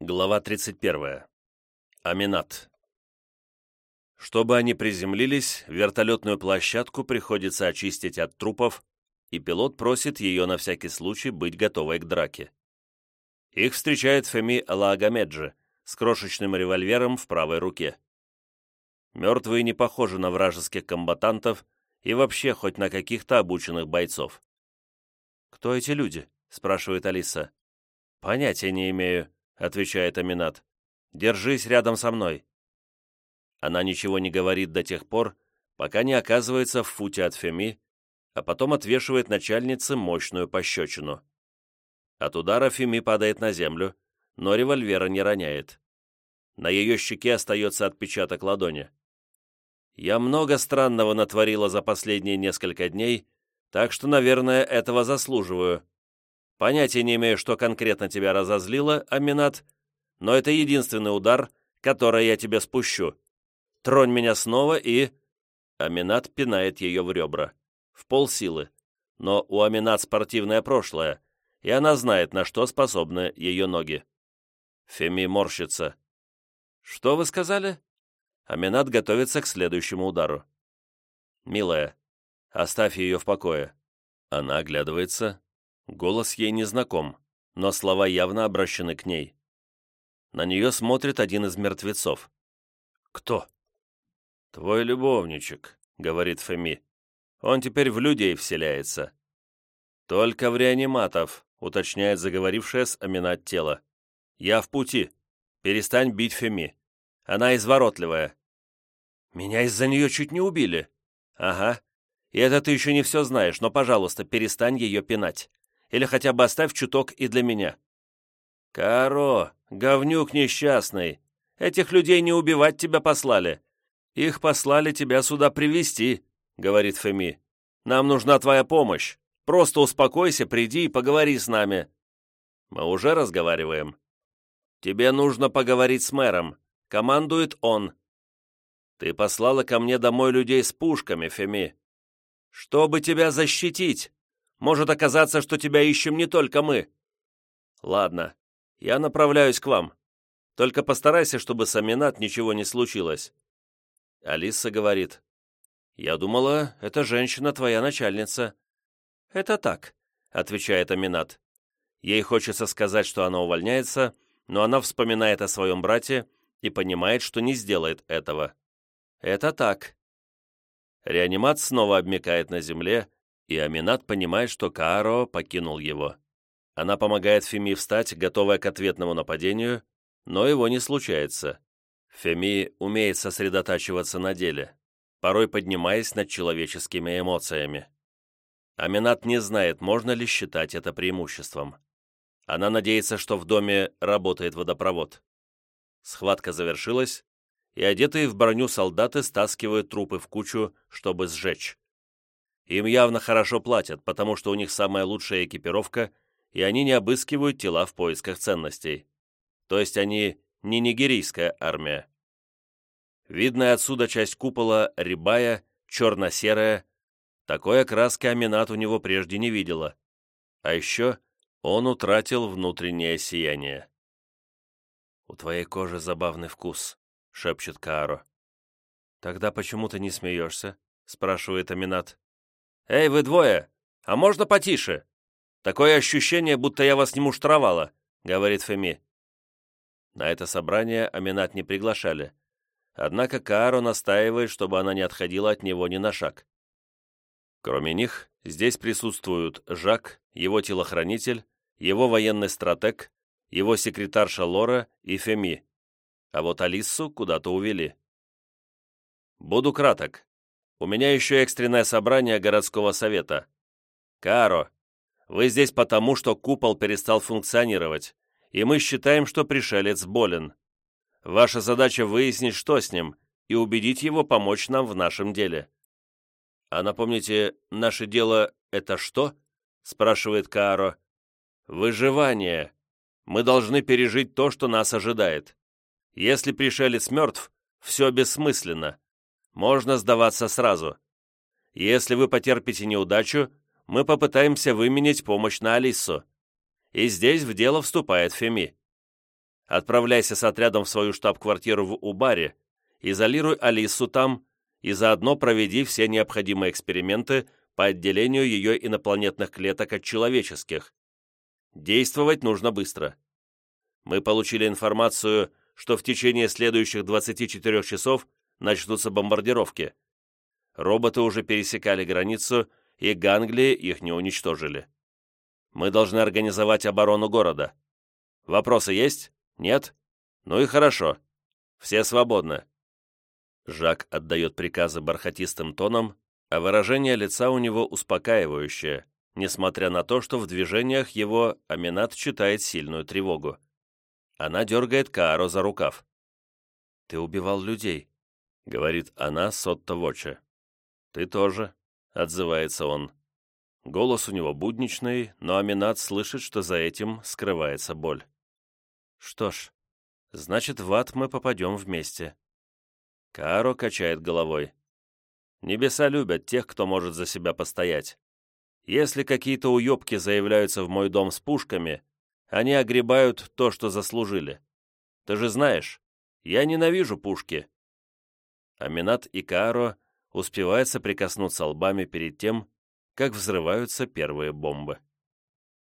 Глава 31. Аминат. Чтобы они приземлились, вертолетную площадку приходится очистить от трупов, и пилот просит ее на всякий случай быть готовой к драке. Их встречает Феми Алаагамеджи с крошечным револьвером в правой руке. Мертвые не похожи на вражеских комбатантов и вообще хоть на каких-то обученных бойцов. «Кто эти люди?» — спрашивает Алиса. «Понятия не имею», — отвечает Аминат. «Держись рядом со мной». Она ничего не говорит до тех пор, пока не оказывается в футе от Феми, а потом отвешивает начальнице мощную пощечину. От удара Феми падает на землю, но револьвера не роняет. На ее щеке остается отпечаток ладони. «Я много странного натворила за последние несколько дней, так что, наверное, этого заслуживаю», Понятия не имею, что конкретно тебя разозлило, Аминат, но это единственный удар, который я тебе спущу. Тронь меня снова и...» Аминат пинает ее в ребра. В полсилы. Но у Аминат спортивное прошлое, и она знает, на что способны ее ноги. Феми морщится. «Что вы сказали?» Аминат готовится к следующему удару. «Милая, оставь ее в покое». Она оглядывается, Голос ей не знаком, но слова явно обращены к ней. На нее смотрит один из мертвецов. «Кто?» «Твой любовничек», — говорит Феми. «Он теперь в людей вселяется». «Только в реаниматов», — уточняет заговорившая с Аминат тело. «Я в пути. Перестань бить Феми. Она изворотливая». «Меня из-за нее чуть не убили». «Ага. И это ты еще не все знаешь, но, пожалуйста, перестань ее пинать или хотя бы оставь чуток и для меня». «Каро, говнюк несчастный, этих людей не убивать тебя послали. Их послали тебя сюда привести, говорит Феми. «Нам нужна твоя помощь. Просто успокойся, приди и поговори с нами». «Мы уже разговариваем». «Тебе нужно поговорить с мэром. Командует он». «Ты послала ко мне домой людей с пушками, Феми. Чтобы тебя защитить. Может оказаться, что тебя ищем не только мы. Ладно, я направляюсь к вам. Только постарайся, чтобы с Аминат ничего не случилось. Алиса говорит. Я думала, эта женщина твоя начальница. Это так, отвечает Аминат. Ей хочется сказать, что она увольняется, но она вспоминает о своем брате и понимает, что не сделает этого. Это так. Реанимат снова обмекает на земле, и Аминат понимает, что Кааро покинул его. Она помогает Феми встать, готовая к ответному нападению, но его не случается. Феми умеет сосредотачиваться на деле, порой поднимаясь над человеческими эмоциями. Аминат не знает, можно ли считать это преимуществом. Она надеется, что в доме работает водопровод. Схватка завершилась, и одетые в броню солдаты стаскивают трупы в кучу, чтобы сжечь. Им явно хорошо платят, потому что у них самая лучшая экипировка, и они не обыскивают тела в поисках ценностей. То есть они не нигерийская армия. Видная отсюда часть купола рябая, черно-серая. Такой окраски Аминат у него прежде не видела. А еще он утратил внутреннее сияние. «У твоей кожи забавный вкус», — шепчет Кааро. «Тогда почему ты не смеешься?» — спрашивает Аминат. «Эй, вы двое! А можно потише? Такое ощущение, будто я вас не муштровала», — говорит Феми. На это собрание Аминат не приглашали. Однако Кааро настаивает, чтобы она не отходила от него ни на шаг. Кроме них, здесь присутствуют Жак, его телохранитель, его военный стратег, его секретарша Лора и Феми. А вот Алиссу куда-то увели. Буду краток. У меня еще экстренное собрание городского совета. Каро, вы здесь потому, что купол перестал функционировать, и мы считаем, что пришелец болен. Ваша задача выяснить, что с ним, и убедить его помочь нам в нашем деле. А напомните, наше дело — это что? спрашивает Кааро. Выживание. Мы должны пережить то, что нас ожидает. Если пришелец мертв, все бессмысленно можно сдаваться сразу. Если вы потерпите неудачу, мы попытаемся выменять помощь на Алису. И здесь в дело вступает Феми. Отправляйся с отрядом в свою штаб-квартиру в Убаре, изолируй Алису там и заодно проведи все необходимые эксперименты по отделению ее инопланетных клеток от человеческих. Действовать нужно быстро. Мы получили информацию, что в течение следующих 24 часов начнутся бомбардировки. Роботы уже пересекали границу, и Ганглии их не уничтожили. Мы должны организовать оборону города. Вопросы есть? Нет? Ну и хорошо. Все свободны. Жак отдает приказы бархатистым тоном, а выражение лица у него успокаивающее, несмотря на то, что в движениях его Аминат читает сильную тревогу. Она дергает Кааро за рукав. «Ты убивал людей», — говорит она Сотто Воче. «Ты тоже», — отзывается он. Голос у него будничный, но Аминат слышит, что за этим скрывается боль. «Что ж, значит, в ад мы попадем вместе». Кааро качает головой. «Небеса любят тех, кто может за себя постоять. Если какие-то уебки заявляются в мой дом с пушками, они огребают то, что заслужили. Ты же знаешь, я ненавижу пушки». Аминат и Кааро успевают соприкоснуться лбами перед тем, как взрываются первые бомбы.